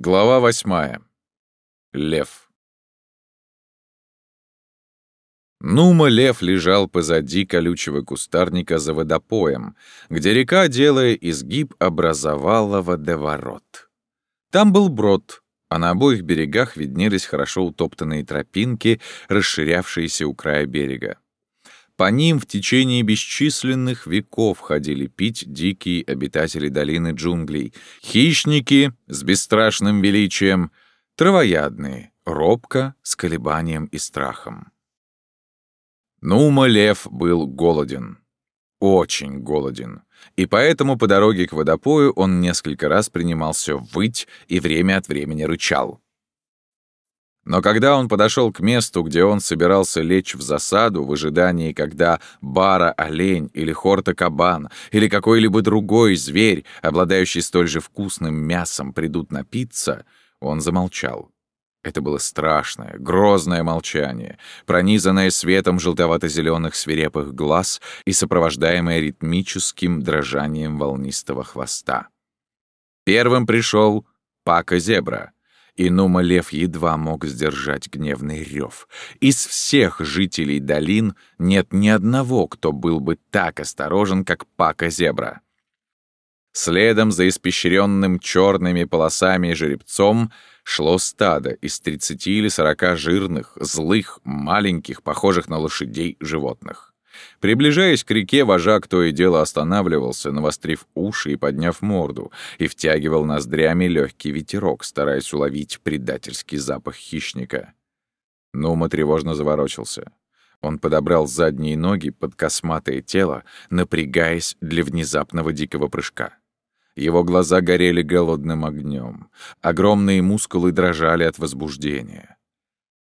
Глава восьмая. Лев. Нума лев лежал позади колючего кустарника за водопоем, где река, делая изгиб, образовала водоворот. Там был брод, а на обоих берегах виднелись хорошо утоптанные тропинки, расширявшиеся у края берега. По ним в течение бесчисленных веков ходили пить дикие обитатели долины джунглей, хищники с бесстрашным величием, травоядные, робко, с колебанием и страхом. Нума Лев был голоден, очень голоден, и поэтому по дороге к водопою он несколько раз принимался выть и время от времени рычал. Но когда он подошел к месту, где он собирался лечь в засаду в ожидании, когда бара-олень или хорта-кабан или какой-либо другой зверь, обладающий столь же вкусным мясом, придут напиться, он замолчал. Это было страшное, грозное молчание, пронизанное светом желтовато-зеленых свирепых глаз и сопровождаемое ритмическим дрожанием волнистого хвоста. Первым пришел Пака-зебра — и Нума Лев едва мог сдержать гневный рев. Из всех жителей долин нет ни одного, кто был бы так осторожен, как Пака-зебра. Следом за испещренным черными полосами жеребцом шло стадо из 30 или 40 жирных, злых, маленьких, похожих на лошадей животных. Приближаясь к реке, вожак то и дело останавливался, навострив уши и подняв морду, и втягивал ноздрями легкий ветерок, стараясь уловить предательский запах хищника. Нума тревожно заворочился. Он подобрал задние ноги под косматое тело, напрягаясь для внезапного дикого прыжка. Его глаза горели голодным огнем. Огромные мускулы дрожали от возбуждения.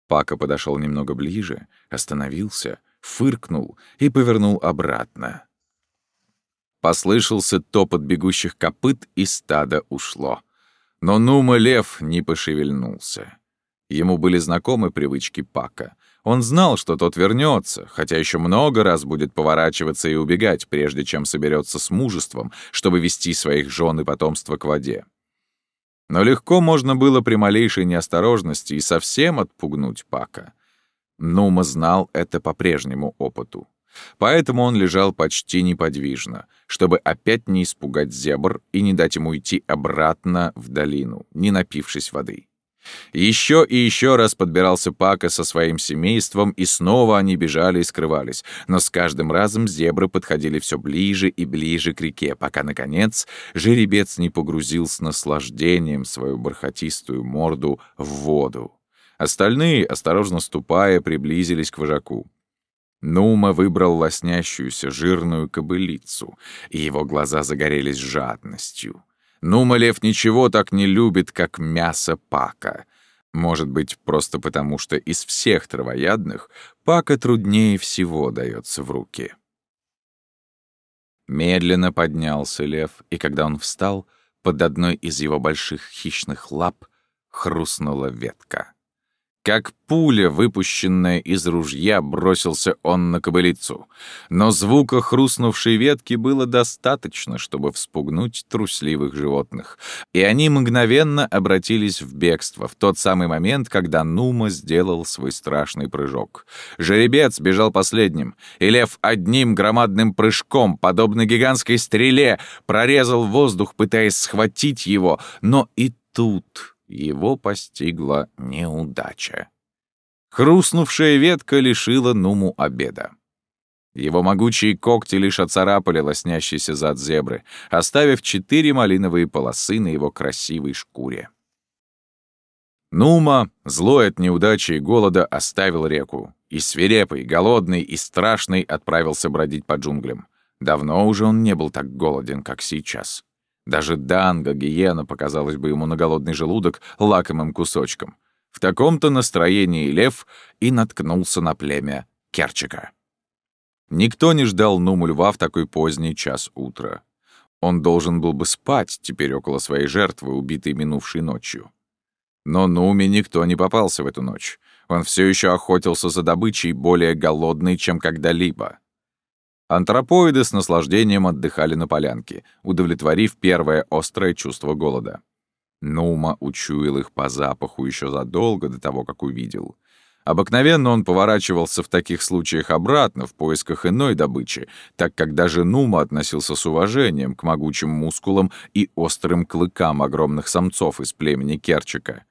Пака подошел немного ближе, остановился — фыркнул и повернул обратно. Послышался топот бегущих копыт, и стадо ушло. Но Нума Лев не пошевельнулся. Ему были знакомы привычки Пака. Он знал, что тот вернется, хотя еще много раз будет поворачиваться и убегать, прежде чем соберется с мужеством, чтобы вести своих жен и потомство к воде. Но легко можно было при малейшей неосторожности и совсем отпугнуть Пака. Нума знал это по прежнему опыту. Поэтому он лежал почти неподвижно, чтобы опять не испугать зебр и не дать ему идти обратно в долину, не напившись воды. Еще и еще раз подбирался Пака со своим семейством, и снова они бежали и скрывались. Но с каждым разом зебры подходили все ближе и ближе к реке, пока, наконец, жеребец не погрузил с наслаждением свою бархатистую морду в воду. Остальные, осторожно ступая, приблизились к вожаку. Нума выбрал лоснящуюся жирную кобылицу, и его глаза загорелись жадностью. Нума лев ничего так не любит, как мясо пака. Может быть, просто потому, что из всех травоядных пака труднее всего дается в руки. Медленно поднялся лев, и когда он встал, под одной из его больших хищных лап хрустнула ветка. Как пуля, выпущенная из ружья, бросился он на кобылицу. Но звука хрустнувшей ветки было достаточно, чтобы вспугнуть трусливых животных. И они мгновенно обратились в бегство в тот самый момент, когда Нума сделал свой страшный прыжок. Жеребец бежал последним, и лев одним громадным прыжком, подобно гигантской стреле, прорезал воздух, пытаясь схватить его, но и тут его постигла неудача. Хрустнувшая ветка лишила Нуму обеда. Его могучие когти лишь оцарапали лоснящийся зад зебры, оставив четыре малиновые полосы на его красивой шкуре. Нума, злой от неудачи и голода, оставил реку, и свирепый, голодный и страшный отправился бродить по джунглям. Давно уже он не был так голоден, как сейчас. Даже данга, гиена показалась бы ему на голодный желудок лакомым кусочком. В таком-то настроении лев и наткнулся на племя Керчика. Никто не ждал Нуму льва в такой поздний час утра. Он должен был бы спать теперь около своей жертвы, убитой минувшей ночью. Но Нуме никто не попался в эту ночь. Он все еще охотился за добычей, более голодной, чем когда-либо. Антропоиды с наслаждением отдыхали на полянке, удовлетворив первое острое чувство голода. Нума учуял их по запаху еще задолго до того, как увидел. Обыкновенно он поворачивался в таких случаях обратно в поисках иной добычи, так как даже Нума относился с уважением к могучим мускулам и острым клыкам огромных самцов из племени Керчика.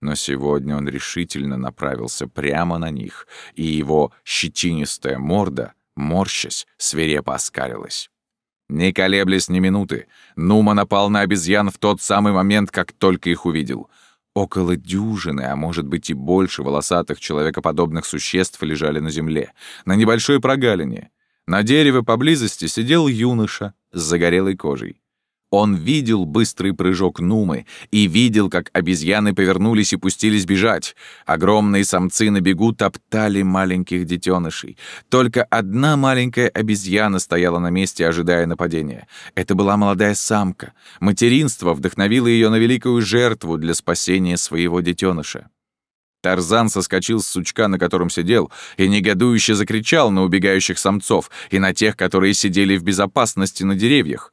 Но сегодня он решительно направился прямо на них, и его щетинистая морда, морщась, свирепо оскалилась. Не колеблясь ни минуты, Нума напал на обезьян в тот самый момент, как только их увидел. Около дюжины, а может быть и больше волосатых человекоподобных существ лежали на земле, на небольшой прогалине. На дереве поблизости сидел юноша с загорелой кожей. Он видел быстрый прыжок Нумы и видел, как обезьяны повернулись и пустились бежать. Огромные самцы на бегу топтали маленьких детенышей. Только одна маленькая обезьяна стояла на месте, ожидая нападения. Это была молодая самка. Материнство вдохновило ее на великую жертву для спасения своего детеныша. Тарзан соскочил с сучка, на котором сидел, и негодующе закричал на убегающих самцов и на тех, которые сидели в безопасности на деревьях.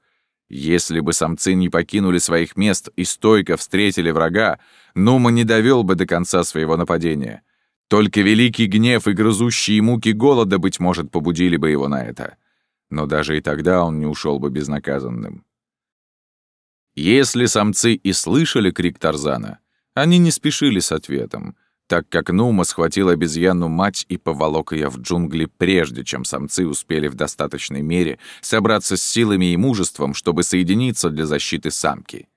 Если бы самцы не покинули своих мест и стойко встретили врага, Нума не довел бы до конца своего нападения. Только великий гнев и грызущие муки голода, быть может, побудили бы его на это. Но даже и тогда он не ушел бы безнаказанным. Если самцы и слышали крик Тарзана, они не спешили с ответом — так как Нума схватил обезьяну мать и поволок ее в джунгли, прежде чем самцы успели в достаточной мере собраться с силами и мужеством, чтобы соединиться для защиты самки.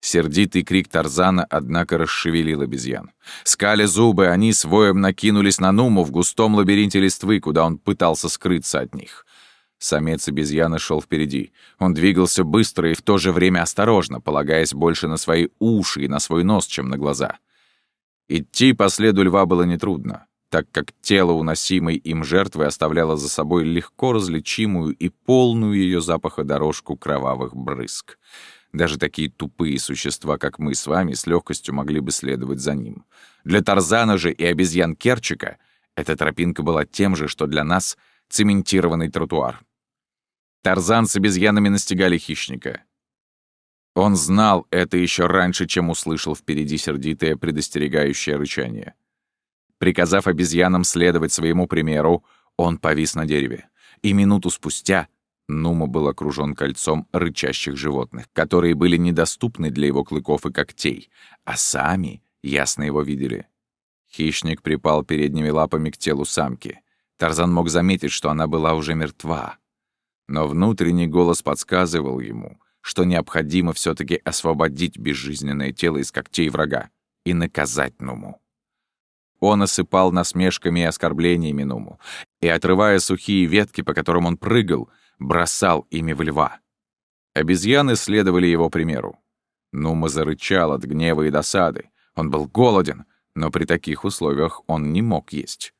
Сердитый крик Тарзана, однако, расшевелил обезьян. Скали зубы, они с воем накинулись на Нуму в густом лабиринте листвы, куда он пытался скрыться от них. Самец обезьяны шел впереди. Он двигался быстро и в то же время осторожно, полагаясь больше на свои уши и на свой нос, чем на глаза. Идти по следу льва было нетрудно, так как тело уносимой им жертвы оставляло за собой легко различимую и полную ее запаха дорожку кровавых брызг. Даже такие тупые существа, как мы с вами, с легкостью могли бы следовать за ним. Для Тарзана же и обезьян Керчика эта тропинка была тем же, что для нас цементированный тротуар. Тарзан с обезьянами настигали хищника. Он знал это еще раньше, чем услышал впереди сердитое предостерегающее рычание. Приказав обезьянам следовать своему примеру, он повис на дереве. И минуту спустя Нума был окружен кольцом рычащих животных, которые были недоступны для его клыков и когтей, а сами ясно его видели. Хищник припал передними лапами к телу самки. Тарзан мог заметить, что она была уже мертва. Но внутренний голос подсказывал ему, что необходимо все таки освободить безжизненное тело из когтей врага и наказать Нуму. Он осыпал насмешками и оскорблениями Нуму, и, отрывая сухие ветки, по которым он прыгал, бросал ими в льва. Обезьяны следовали его примеру. Нума зарычал от гнева и досады. Он был голоден, но при таких условиях он не мог есть.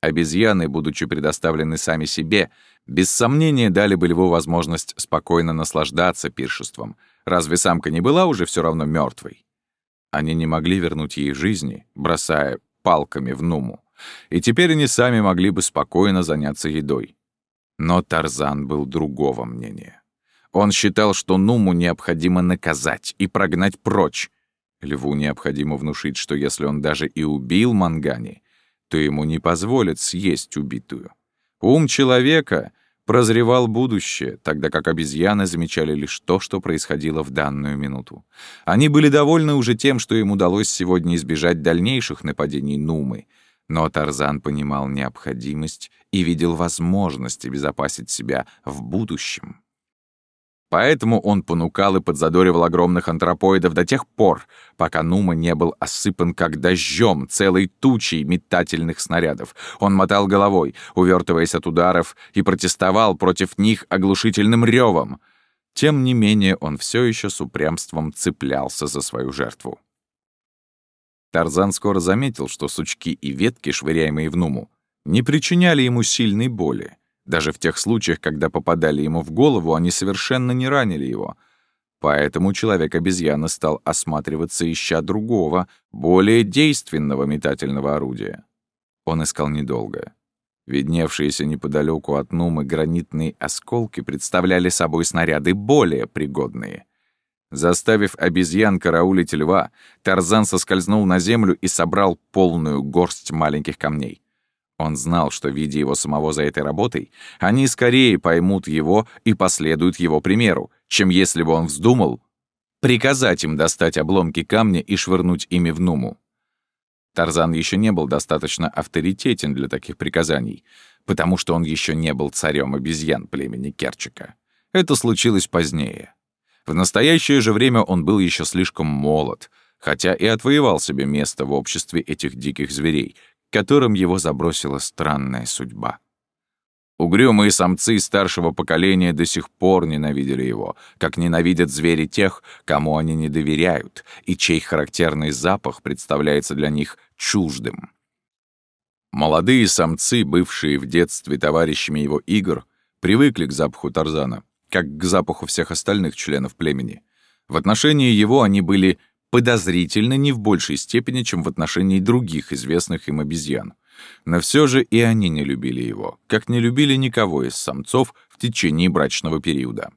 Обезьяны, будучи предоставлены сами себе, без сомнения дали бы льву возможность спокойно наслаждаться пиршеством. Разве самка не была уже все равно мертвой? Они не могли вернуть ей жизни, бросая палками в Нуму. И теперь они сами могли бы спокойно заняться едой. Но Тарзан был другого мнения. Он считал, что Нуму необходимо наказать и прогнать прочь. Льву необходимо внушить, что если он даже и убил Мангани, то ему не позволят съесть убитую. Ум человека прозревал будущее, тогда как обезьяны замечали лишь то, что происходило в данную минуту. Они были довольны уже тем, что им удалось сегодня избежать дальнейших нападений Нумы, но Тарзан понимал необходимость и видел возможность обезопасить себя в будущем. Поэтому он понукал и подзадоривал огромных антропоидов до тех пор, пока Нума не был осыпан как дождем целой тучей метательных снарядов. Он мотал головой, увертываясь от ударов, и протестовал против них оглушительным ревом. Тем не менее он все еще с упрямством цеплялся за свою жертву. Тарзан скоро заметил, что сучки и ветки, швыряемые в Нуму, не причиняли ему сильной боли. Даже в тех случаях, когда попадали ему в голову, они совершенно не ранили его. Поэтому человек-обезьяна стал осматриваться, ища другого, более действенного метательного орудия. Он искал недолго. Видневшиеся неподалеку от Нумы гранитные осколки представляли собой снаряды более пригодные. Заставив обезьян караулить льва, Тарзан соскользнул на землю и собрал полную горсть маленьких камней. Он знал, что, видя его самого за этой работой, они скорее поймут его и последуют его примеру, чем если бы он вздумал приказать им достать обломки камня и швырнуть ими в Нуму. Тарзан еще не был достаточно авторитетен для таких приказаний, потому что он еще не был царем обезьян племени Керчика. Это случилось позднее. В настоящее же время он был еще слишком молод, хотя и отвоевал себе место в обществе этих диких зверей, которым его забросила странная судьба. Угрюмые самцы старшего поколения до сих пор ненавидели его, как ненавидят звери тех, кому они не доверяют, и чей характерный запах представляется для них чуждым. Молодые самцы, бывшие в детстве товарищами его игр, привыкли к запаху Тарзана, как к запаху всех остальных членов племени. В отношении его они были подозрительны не в большей степени, чем в отношении других известных им обезьян. Но все же и они не любили его, как не любили никого из самцов в течение брачного периода.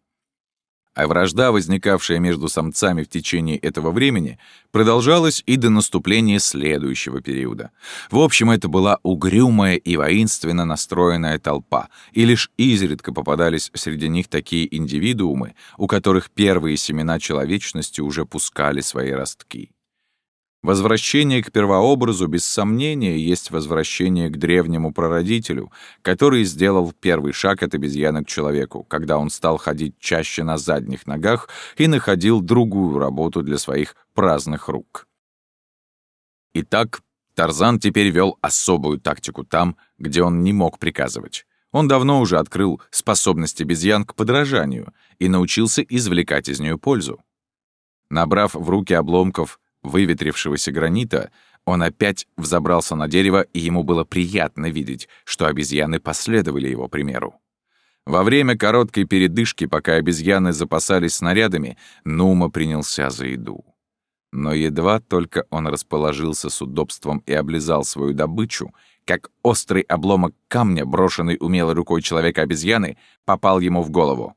А вражда, возникавшая между самцами в течение этого времени, продолжалась и до наступления следующего периода. В общем, это была угрюмая и воинственно настроенная толпа, и лишь изредка попадались среди них такие индивидуумы, у которых первые семена человечности уже пускали свои ростки. Возвращение к первообразу, без сомнения, есть возвращение к древнему прародителю, который сделал первый шаг от обезьяны к человеку, когда он стал ходить чаще на задних ногах и находил другую работу для своих праздных рук. Итак, Тарзан теперь вел особую тактику там, где он не мог приказывать. Он давно уже открыл способность обезьян к подражанию и научился извлекать из нее пользу. Набрав в руки обломков выветрившегося гранита, он опять взобрался на дерево, и ему было приятно видеть, что обезьяны последовали его примеру. Во время короткой передышки, пока обезьяны запасались снарядами, Нума принялся за еду. Но едва только он расположился с удобством и облизал свою добычу, как острый обломок камня, брошенный умелой рукой человека-обезьяны, попал ему в голову.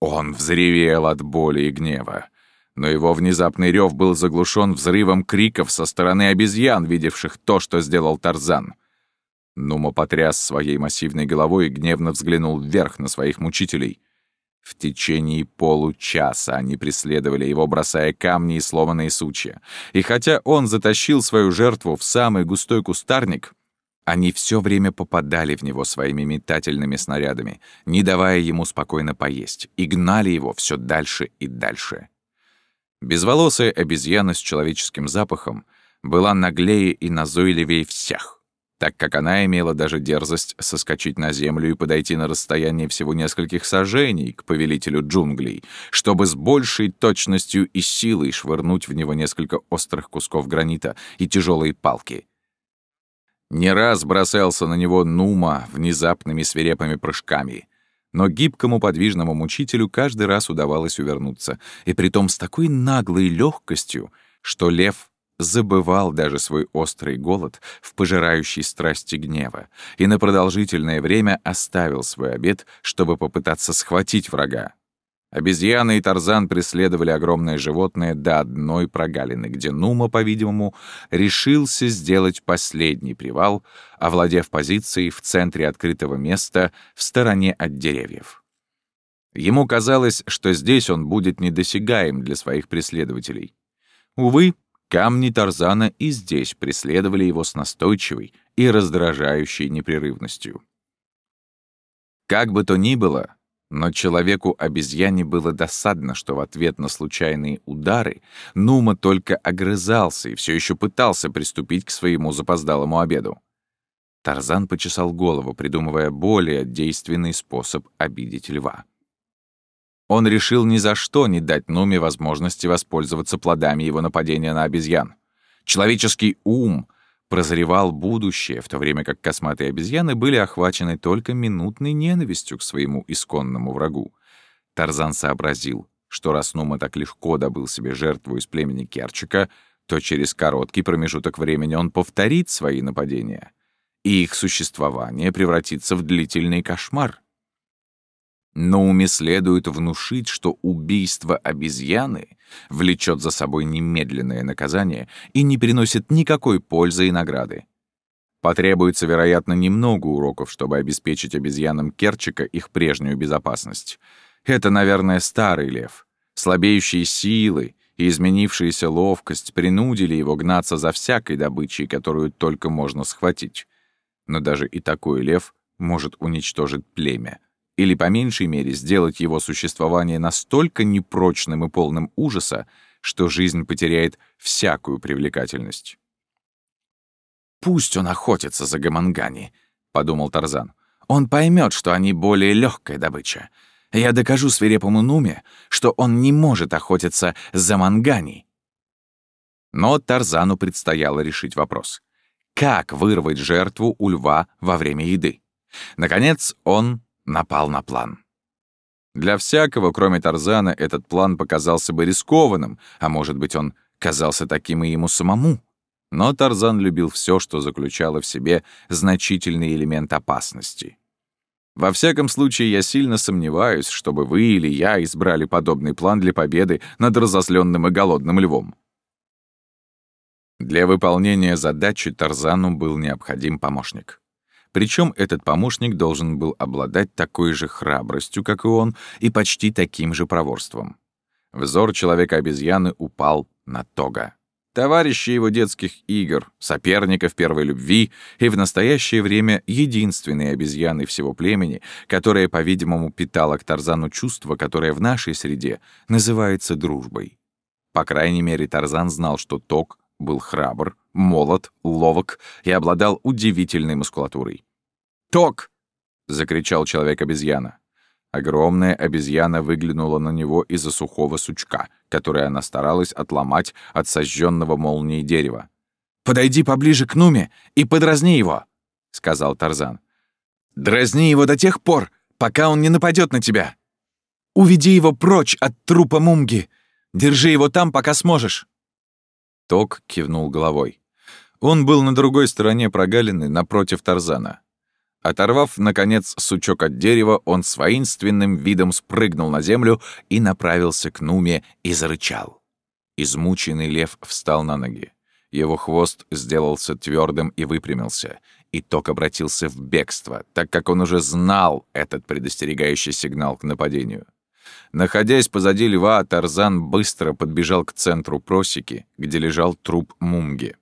Он взревел от боли и гнева но его внезапный рев был заглушен взрывом криков со стороны обезьян, видевших то, что сделал Тарзан. Нума потряс своей массивной головой и гневно взглянул вверх на своих мучителей. В течение получаса они преследовали его, бросая камни и сломанные сучья. И хотя он затащил свою жертву в самый густой кустарник, они все время попадали в него своими метательными снарядами, не давая ему спокойно поесть, и гнали его все дальше и дальше. Безволосая обезьяна с человеческим запахом была наглее и назойливее всех, так как она имела даже дерзость соскочить на землю и подойти на расстояние всего нескольких сажений к повелителю джунглей, чтобы с большей точностью и силой швырнуть в него несколько острых кусков гранита и тяжелые палки. Не раз бросался на него Нума внезапными свирепыми прыжками — но гибкому подвижному мучителю каждый раз удавалось увернуться, и притом с такой наглой легкостью, что лев забывал даже свой острый голод в пожирающей страсти гнева и на продолжительное время оставил свой обед, чтобы попытаться схватить врага. Обезьяны и Тарзан преследовали огромное животное до одной прогалины, где Нума, по-видимому, решился сделать последний привал, овладев позицией в центре открытого места в стороне от деревьев. Ему казалось, что здесь он будет недосягаем для своих преследователей. Увы, камни Тарзана и здесь преследовали его с настойчивой и раздражающей непрерывностью. Как бы то ни было, но человеку-обезьяне было досадно, что в ответ на случайные удары Нума только огрызался и все еще пытался приступить к своему запоздалому обеду. Тарзан почесал голову, придумывая более действенный способ обидеть льва. Он решил ни за что не дать Нуме возможности воспользоваться плодами его нападения на обезьян. Человеческий ум прозревал будущее, в то время как косматые обезьяны были охвачены только минутной ненавистью к своему исконному врагу. Тарзан сообразил, что раз Нума так легко добыл себе жертву из племени Керчика, то через короткий промежуток времени он повторит свои нападения, и их существование превратится в длительный кошмар. Науме следует внушить, что убийство обезьяны влечет за собой немедленное наказание и не приносит никакой пользы и награды. Потребуется, вероятно, немного уроков, чтобы обеспечить обезьянам Керчика их прежнюю безопасность. Это, наверное, старый лев. Слабеющие силы и изменившаяся ловкость принудили его гнаться за всякой добычей, которую только можно схватить. Но даже и такой лев может уничтожить племя. Или, по меньшей мере, сделать его существование настолько непрочным и полным ужаса, что жизнь потеряет всякую привлекательность. «Пусть он охотится за гамангани», — подумал Тарзан. «Он поймет, что они более легкая добыча. Я докажу свирепому Нуме, что он не может охотиться за мангани». Но Тарзану предстояло решить вопрос. Как вырвать жертву у льва во время еды? Наконец он напал на план. Для всякого, кроме Тарзана, этот план показался бы рискованным, а может быть, он казался таким и ему самому. Но Тарзан любил все, что заключало в себе значительный элемент опасности. Во всяком случае, я сильно сомневаюсь, чтобы вы или я избрали подобный план для победы над разозленным и голодным львом. Для выполнения задачи Тарзану был необходим помощник. Причем этот помощник должен был обладать такой же храбростью, как и он, и почти таким же проворством. Взор человека-обезьяны упал на Тога товарища его детских игр, соперников первой любви и в настоящее время единственной обезьяны всего племени, которая, по-видимому, питала к Тарзану чувство, которое в нашей среде называется дружбой. По крайней мере, Тарзан знал, что Ток был храбр, молод, ловок и обладал удивительной мускулатурой. «Ток!» — закричал человек-обезьяна. Огромная обезьяна выглянула на него из-за сухого сучка, который она старалась отломать от сожженного молнией дерева. «Подойди поближе к Нуме и подразни его», — сказал Тарзан. «Дразни его до тех пор, пока он не нападет на тебя. Уведи его прочь от трупа Мумги. Держи его там, пока сможешь». Ток кивнул головой. Он был на другой стороне прогалины, напротив Тарзана. Оторвав, наконец, сучок от дерева, он с воинственным видом спрыгнул на землю и направился к Нуме и зарычал. Измученный лев встал на ноги. Его хвост сделался твердым и выпрямился, и ток обратился в бегство, так как он уже знал этот предостерегающий сигнал к нападению. Находясь позади льва, Тарзан быстро подбежал к центру просеки, где лежал труп Мумги.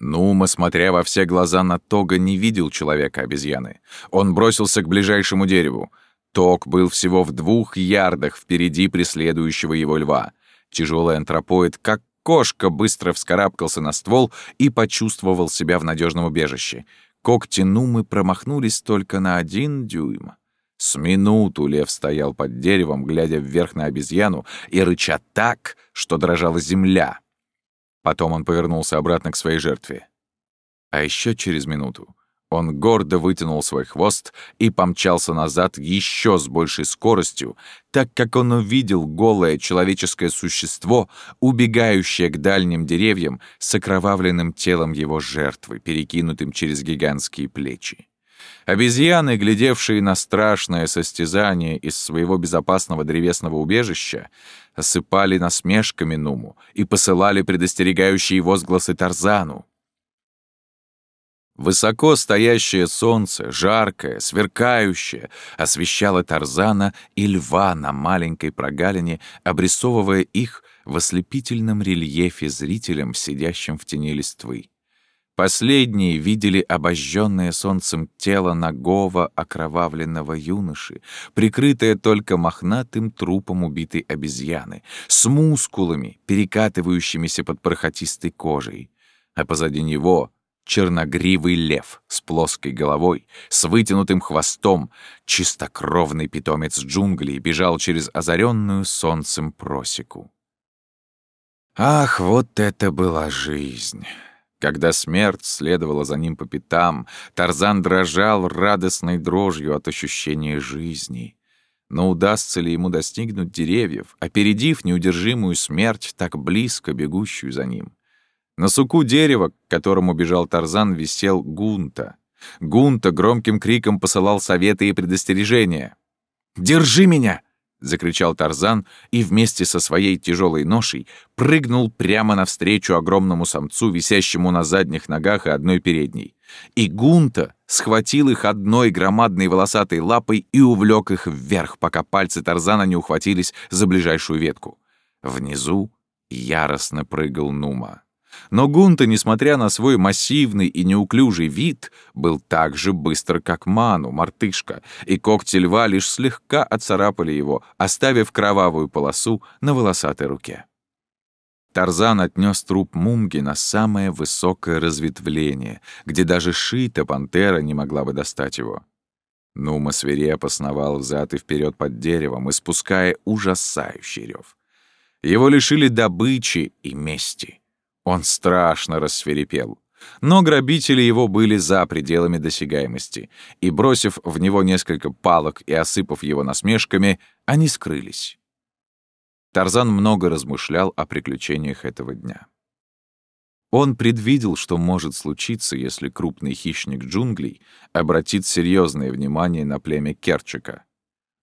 Нума, смотря во все глаза на Тога, не видел человека-обезьяны. Он бросился к ближайшему дереву. Тог был всего в двух ярдах впереди преследующего его льва. Тяжелый антропоид, как кошка, быстро вскарабкался на ствол и почувствовал себя в надежном убежище. Когти Нумы промахнулись только на один дюйм. С минуту лев стоял под деревом, глядя вверх на обезьяну и рыча так, что дрожала земля. Потом он повернулся обратно к своей жертве. А еще через минуту он гордо вытянул свой хвост и помчался назад еще с большей скоростью, так как он увидел голое человеческое существо, убегающее к дальним деревьям с окровавленным телом его жертвы, перекинутым через гигантские плечи. Обезьяны, глядевшие на страшное состязание из своего безопасного древесного убежища, осыпали насмешками Нуму и посылали предостерегающие возгласы Тарзану. Высоко стоящее солнце, жаркое, сверкающее, освещало Тарзана и льва на маленькой прогалине, обрисовывая их в ослепительном рельефе зрителям, сидящим в тени листвы. Последние видели обожженное солнцем тело нагого окровавленного юноши, прикрытое только мохнатым трупом убитой обезьяны, с мускулами, перекатывающимися под бархатистой кожей. А позади него — черногривый лев с плоской головой, с вытянутым хвостом, чистокровный питомец джунглей бежал через озаренную солнцем просеку. Ах, вот это была жизнь! Когда смерть следовала за ним по пятам, Тарзан дрожал радостной дрожью от ощущения жизни. Но удастся ли ему достигнуть деревьев, опередив неудержимую смерть, так близко бегущую за ним? На суку дерева, к которому бежал Тарзан, висел Гунта. Гунта громким криком посылал советы и предостережения. Держи меня!» — закричал Тарзан и вместе со своей тяжелой ношей прыгнул прямо навстречу огромному самцу, висящему на задних ногах и одной передней. И Гунта схватил их одной громадной волосатой лапой и увлек их вверх, пока пальцы Тарзана не ухватились за ближайшую ветку. Внизу яростно прыгал Нума. Но Гунта, несмотря на свой массивный и неуклюжий вид, был так же быстр, как Ману, мартышка, и когти льва лишь слегка отцарапали его, оставив кровавую полосу на волосатой руке. Тарзан отнес труп Мумги на самое высокое разветвление, где даже шита пантера не могла бы достать его. Нума свирепо сновал взад и вперед под деревом, испуская ужасающий рев. Его лишили добычи и мести. Он страшно рассверепел. Но грабители его были за пределами досягаемости, и, бросив в него несколько палок и осыпав его насмешками, они скрылись. Тарзан много размышлял о приключениях этого дня. Он предвидел, что может случиться, если крупный хищник джунглей обратит серьезное внимание на племя Керчика.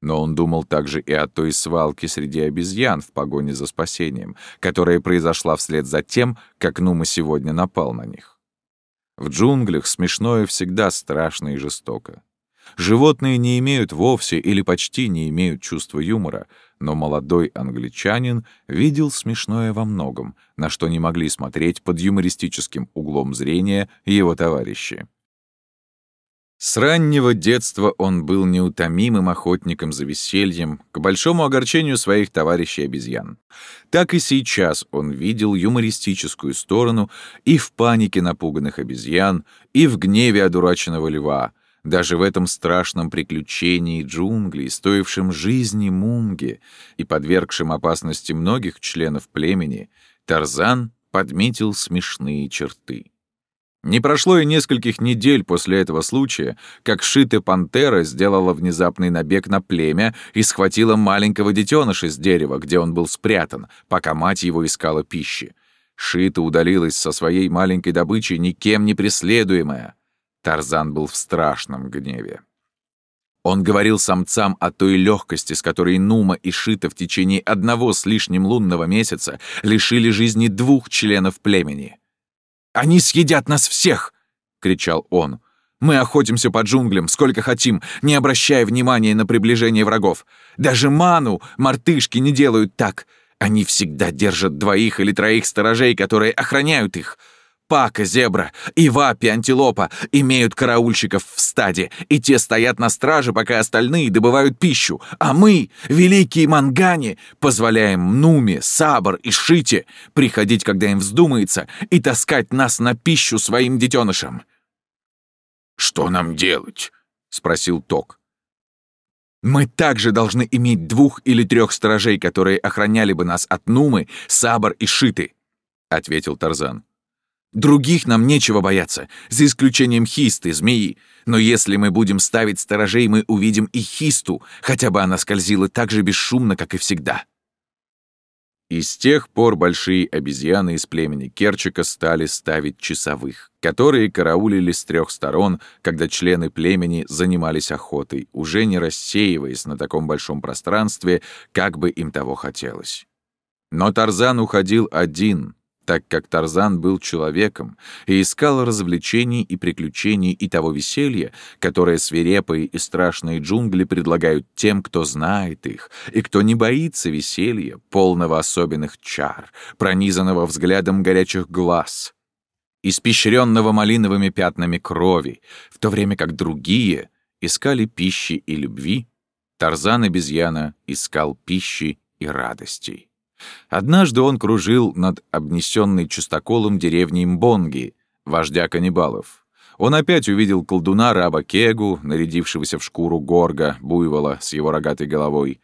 Но он думал также и о той свалке среди обезьян в погоне за спасением, которая произошла вслед за тем, как Нума сегодня напал на них. В джунглях смешное всегда страшно и жестоко. Животные не имеют вовсе или почти не имеют чувства юмора, но молодой англичанин видел смешное во многом, на что не могли смотреть под юмористическим углом зрения его товарищи. С раннего детства он был неутомимым охотником за весельем, к большому огорчению своих товарищей-обезьян. Так и сейчас он видел юмористическую сторону и в панике напуганных обезьян, и в гневе одураченного льва. Даже в этом страшном приключении джунглей, стоившем жизни Мунги и подвергшем опасности многих членов племени, Тарзан подметил смешные черты. Не прошло и нескольких недель после этого случая, как Шиты Пантера сделала внезапный набег на племя и схватила маленького детеныша с дерева, где он был спрятан, пока мать его искала пищи. Шита удалилась со своей маленькой добычей, никем не преследуемая. Тарзан был в страшном гневе. Он говорил самцам о той легкости, с которой Нума и Шита в течение одного с лишним лунного месяца лишили жизни двух членов племени — «Они съедят нас всех!» — кричал он. «Мы охотимся по джунглям, сколько хотим, не обращая внимания на приближение врагов. Даже ману мартышки не делают так. Они всегда держат двоих или троих сторожей, которые охраняют их. Пака, зебра и вапи, антилопа имеют караульщиков в стаде, и те стоят на страже, пока остальные добывают пищу. А мы, великие мангани, позволяем Нуме, Сабр и Шите приходить, когда им вздумается, и таскать нас на пищу своим детенышам. «Что нам делать?» — спросил Ток. «Мы также должны иметь двух или трех сторожей, которые охраняли бы нас от Нумы, Сабр и Шиты», — ответил Тарзан. Других нам нечего бояться, за исключением хисты, змеи. Но если мы будем ставить сторожей, мы увидим и хисту, хотя бы она скользила так же бесшумно, как и всегда. И с тех пор большие обезьяны из племени Керчика стали ставить часовых, которые караулили с трех сторон, когда члены племени занимались охотой, уже не рассеиваясь на таком большом пространстве, как бы им того хотелось. Но Тарзан уходил один, так как Тарзан был человеком и искал развлечений и приключений и того веселья, которое свирепые и страшные джунгли предлагают тем, кто знает их, и кто не боится веселья, полного особенных чар, пронизанного взглядом горячих глаз, испещренного малиновыми пятнами крови, в то время как другие искали пищи и любви, Тарзан-обезьяна искал пищи и радостей. Однажды он кружил над обнесенной чистоколом деревней Мбонги, вождя каннибалов. Он опять увидел колдуна раба Кегу, нарядившегося в шкуру горга, буйвола с его рогатой головой.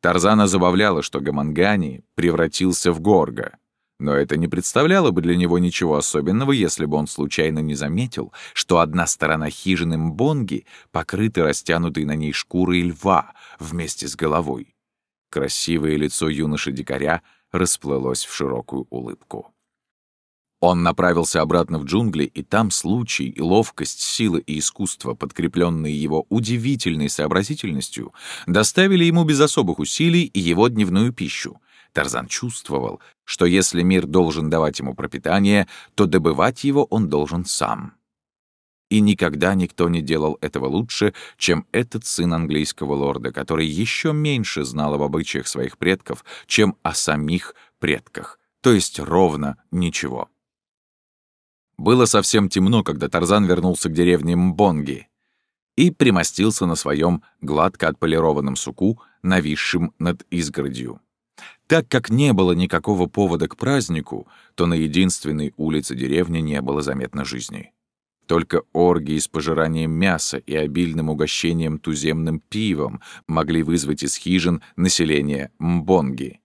Тарзана забавляло, что Гамангани превратился в горга. Но это не представляло бы для него ничего особенного, если бы он случайно не заметил, что одна сторона хижины Мбонги покрыта растянутой на ней шкурой льва вместе с головой. Красивое лицо юноши-дикаря расплылось в широкую улыбку. Он направился обратно в джунгли, и там случай, ловкость, сила и искусство, подкрепленные его удивительной сообразительностью, доставили ему без особых усилий его дневную пищу. Тарзан чувствовал, что если мир должен давать ему пропитание, то добывать его он должен сам. И никогда никто не делал этого лучше, чем этот сын английского лорда, который еще меньше знал об обычаях своих предков, чем о самих предках, то есть ровно ничего. Было совсем темно, когда Тарзан вернулся к деревне Мбонги и примостился на своем гладко отполированном суку, нависшем над изгородью. Так как не было никакого повода к празднику, то на единственной улице деревни не было заметно жизни. Только оргии с пожиранием мяса и обильным угощением туземным пивом могли вызвать из хижин население Мбонги —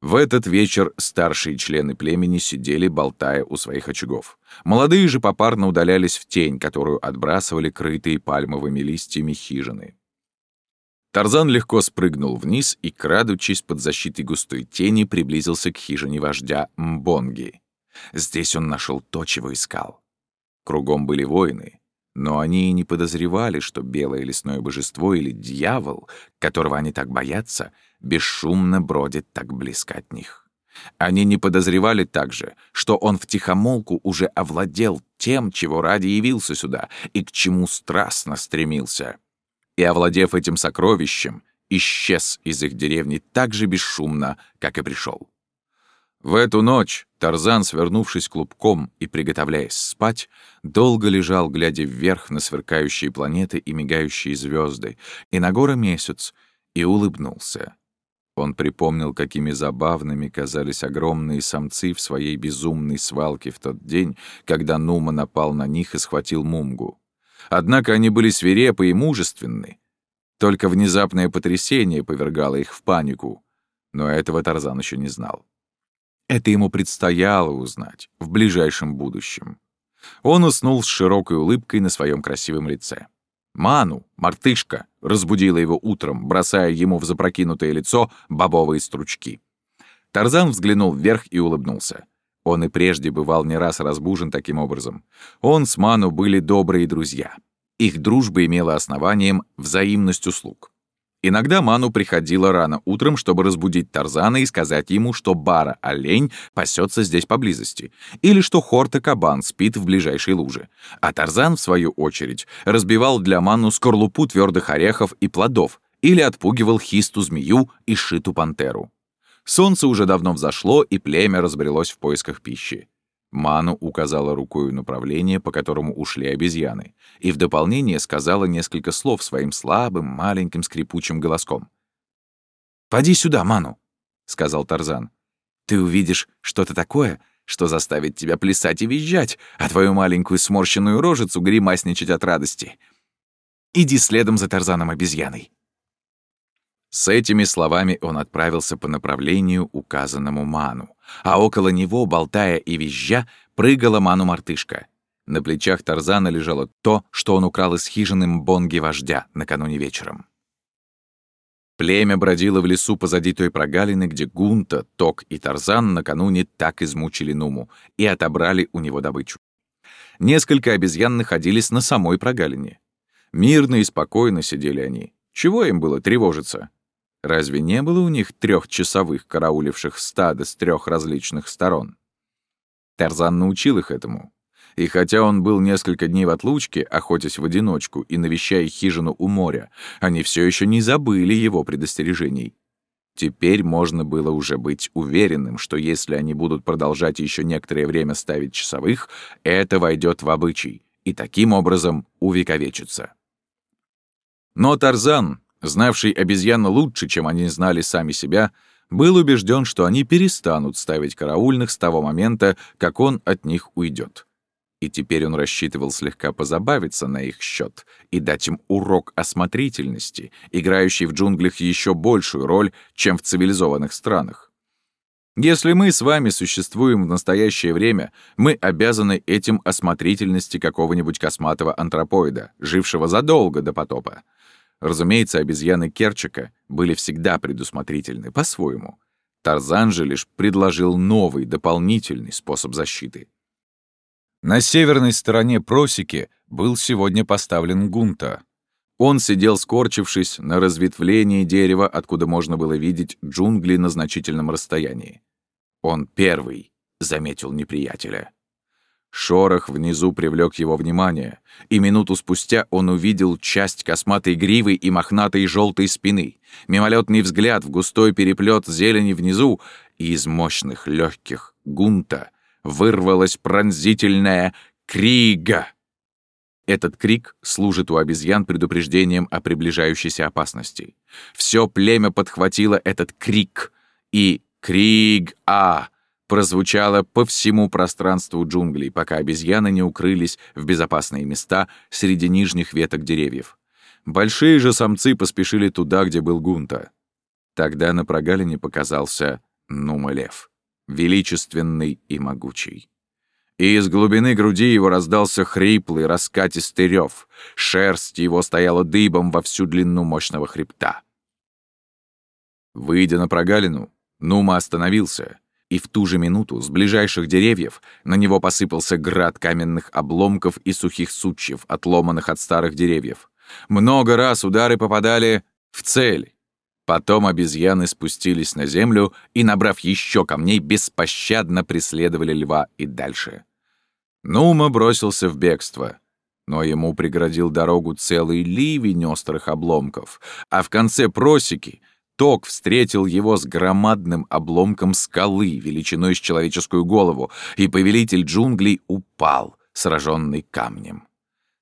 в этот вечер старшие члены племени сидели, болтая у своих очагов. Молодые же попарно удалялись в тень, которую отбрасывали крытые пальмовыми листьями хижины. Тарзан легко спрыгнул вниз и, крадучись под защитой густой тени, приблизился к хижине вождя Мбонги. Здесь он нашел то, чего искал. Кругом были воины, но они и не подозревали, что белое лесное божество или дьявол, которого они так боятся, бесшумно бродит так близко от них. Они не подозревали также, что он втихомолку уже овладел тем, чего ради явился сюда и к чему страстно стремился. И, овладев этим сокровищем, исчез из их деревни так же бесшумно, как и пришел. В эту ночь Тарзан, свернувшись клубком и приготовляясь спать, долго лежал, глядя вверх на сверкающие планеты и мигающие звезды, и на горы месяц, и улыбнулся. Он припомнил, какими забавными казались огромные самцы в своей безумной свалке в тот день, когда Нума напал на них и схватил Мумгу. Однако они были свирепы и мужественны. Только внезапное потрясение повергало их в панику. Но этого Тарзан еще не знал. Это ему предстояло узнать в ближайшем будущем. Он уснул с широкой улыбкой на своем красивом лице. Ману, мартышка, разбудила его утром, бросая ему в запрокинутое лицо бобовые стручки. Тарзан взглянул вверх и улыбнулся. Он и прежде бывал не раз разбужен таким образом. Он с Ману были добрые друзья. Их дружба имела основанием взаимность услуг. Иногда Ману приходила рано утром, чтобы разбудить Тарзана и сказать ему, что Бара-олень пасется здесь поблизости, или что Хорта-кабан спит в ближайшей луже. А Тарзан, в свою очередь, разбивал для Ману скорлупу твердых орехов и плодов, или отпугивал хисту-змею и шиту-пантеру. Солнце уже давно взошло, и племя разбрелось в поисках пищи. Ману указала рукой направление, по которому ушли обезьяны, и в дополнение сказала несколько слов своим слабым, маленьким скрипучим голоском. «Поди сюда, Ману», — сказал Тарзан. «Ты увидишь что-то такое, что заставит тебя плясать и визжать, а твою маленькую сморщенную рожицу гримасничать от радости. Иди следом за Тарзаном обезьяной». С этими словами он отправился по направлению, указанному Ману, а около него, болтая и визжа, прыгала Ману-мартышка. На плечах Тарзана лежало то, что он украл из хижины Мбонги-вождя накануне вечером. Племя бродило в лесу позади той прогалины, где Гунта, Ток и Тарзан накануне так измучили Нуму и отобрали у него добычу. Несколько обезьян находились на самой прогалине. Мирно и спокойно сидели они. Чего им было тревожиться? Разве не было у них трехчасовых карауливших стада с трех различных сторон? Тарзан научил их этому. И хотя он был несколько дней в отлучке, охотясь в одиночку и навещая хижину у моря, они все еще не забыли его предостережений. Теперь можно было уже быть уверенным, что если они будут продолжать еще некоторое время ставить часовых, это войдет в обычай и таким образом увековечится. Но Тарзан, знавший обезьян лучше, чем они знали сами себя, был убежден, что они перестанут ставить караульных с того момента, как он от них уйдет. И теперь он рассчитывал слегка позабавиться на их счет и дать им урок осмотрительности, играющий в джунглях еще большую роль, чем в цивилизованных странах. Если мы с вами существуем в настоящее время, мы обязаны этим осмотрительности какого-нибудь косматого антропоида, жившего задолго до потопа. Разумеется, обезьяны Керчика были всегда предусмотрительны по-своему. Тарзан же лишь предложил новый, дополнительный способ защиты. На северной стороне просеки был сегодня поставлен гунта. Он сидел скорчившись на разветвлении дерева, откуда можно было видеть джунгли на значительном расстоянии. Он первый заметил неприятеля. Шорох внизу привлек его внимание, и минуту спустя он увидел часть косматой гривы и мохнатой желтой спины, мимолетный взгляд в густой переплет зелени внизу, и из мощных легких гунта вырвалась пронзительная «Крига!». Этот крик служит у обезьян предупреждением о приближающейся опасности. Все племя подхватило этот крик, и «Криг-а!» Прозвучало по всему пространству джунглей, пока обезьяны не укрылись в безопасные места среди нижних веток деревьев. Большие же самцы поспешили туда, где был Гунта. Тогда на прогалине показался Нума-лев, величественный и могучий. И из глубины груди его раздался хриплый, раскатистый рев. Шерсть его стояла дыбом во всю длину мощного хребта. Выйдя на прогалину, Нума остановился — и в ту же минуту с ближайших деревьев на него посыпался град каменных обломков и сухих сучьев, отломанных от старых деревьев. Много раз удары попадали в цель. Потом обезьяны спустились на землю и, набрав еще камней, беспощадно преследовали льва и дальше. Нума бросился в бегство, но ему преградил дорогу целый ливень острых обломков, а в конце просеки Ток встретил его с громадным обломком скалы, величиной с человеческую голову, и повелитель джунглей упал, сраженный камнем.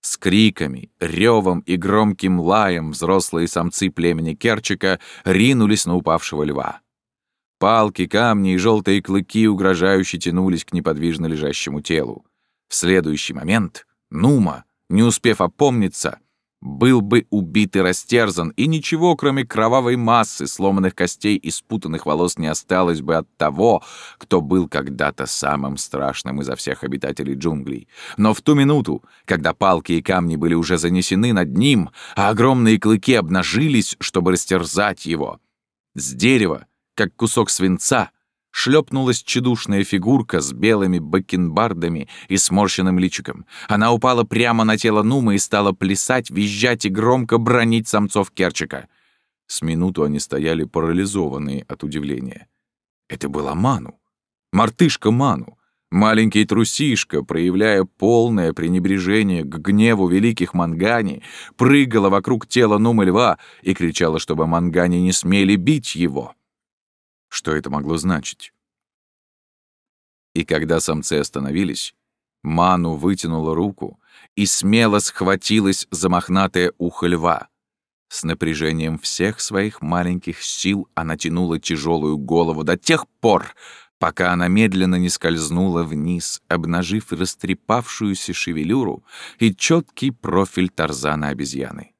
С криками, ревом и громким лаем взрослые самцы племени Керчика ринулись на упавшего льва. Палки, камни и желтые клыки угрожающе тянулись к неподвижно лежащему телу. В следующий момент Нума, не успев опомниться, был бы убит и растерзан, и ничего, кроме кровавой массы, сломанных костей и спутанных волос не осталось бы от того, кто был когда-то самым страшным изо всех обитателей джунглей. Но в ту минуту, когда палки и камни были уже занесены над ним, а огромные клыки обнажились, чтобы растерзать его, с дерева, как кусок свинца, шлепнулась чедушная фигурка с белыми бакенбардами и сморщенным личиком. Она упала прямо на тело Нумы и стала плясать, визжать и громко бронить самцов Керчика. С минуту они стояли парализованные от удивления. Это была Ману. Мартышка Ману. Маленький трусишка, проявляя полное пренебрежение к гневу великих Мангани, прыгала вокруг тела Нумы льва и кричала, чтобы Мангани не смели бить его. Что это могло значить? И когда самцы остановились, Ману вытянула руку и смело схватилась за мохнатое ухо льва. С напряжением всех своих маленьких сил она тянула тяжелую голову до тех пор, пока она медленно не скользнула вниз, обнажив растрепавшуюся шевелюру и четкий профиль тарзана обезьяны.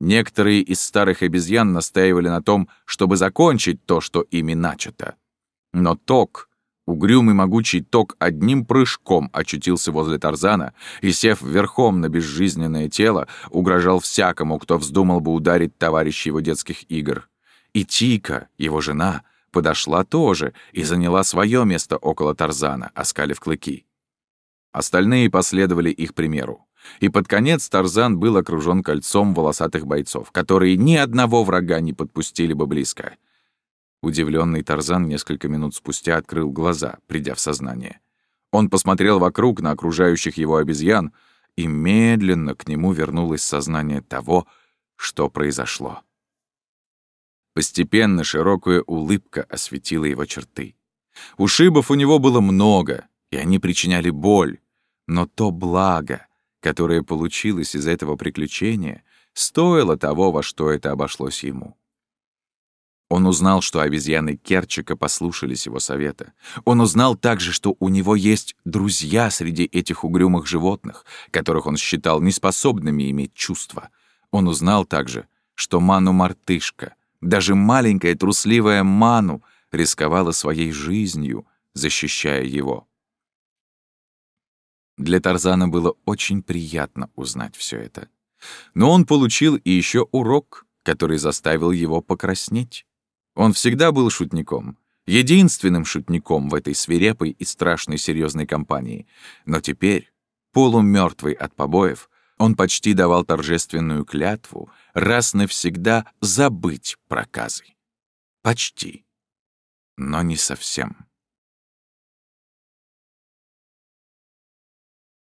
Некоторые из старых обезьян настаивали на том, чтобы закончить то, что ими начато. Но Ток, угрюмый могучий Ток, одним прыжком очутился возле Тарзана и, сев верхом на безжизненное тело, угрожал всякому, кто вздумал бы ударить товарища его детских игр. И Тика, его жена, подошла тоже и заняла свое место около Тарзана, оскалив клыки. Остальные последовали их примеру. И под конец Тарзан был окружен кольцом волосатых бойцов, которые ни одного врага не подпустили бы близко. Удивленный Тарзан несколько минут спустя открыл глаза, придя в сознание. Он посмотрел вокруг на окружающих его обезьян, и медленно к нему вернулось сознание того, что произошло. Постепенно широкая улыбка осветила его черты. Ушибов у него было много, и они причиняли боль, но то благо, которое получилось из этого приключения, стоило того, во что это обошлось ему. Он узнал, что обезьяны Керчика послушались его совета. Он узнал также, что у него есть друзья среди этих угрюмых животных, которых он считал неспособными иметь чувства. Он узнал также, что Ману-мартышка, даже маленькая трусливая Ману, рисковала своей жизнью, защищая его. Для Тарзана было очень приятно узнать все это. Но он получил и еще урок, который заставил его покраснеть. Он всегда был шутником, единственным шутником в этой свирепой и страшной серьезной компании. Но теперь, полумертвый от побоев, он почти давал торжественную клятву раз навсегда забыть проказы. Почти. Но не совсем.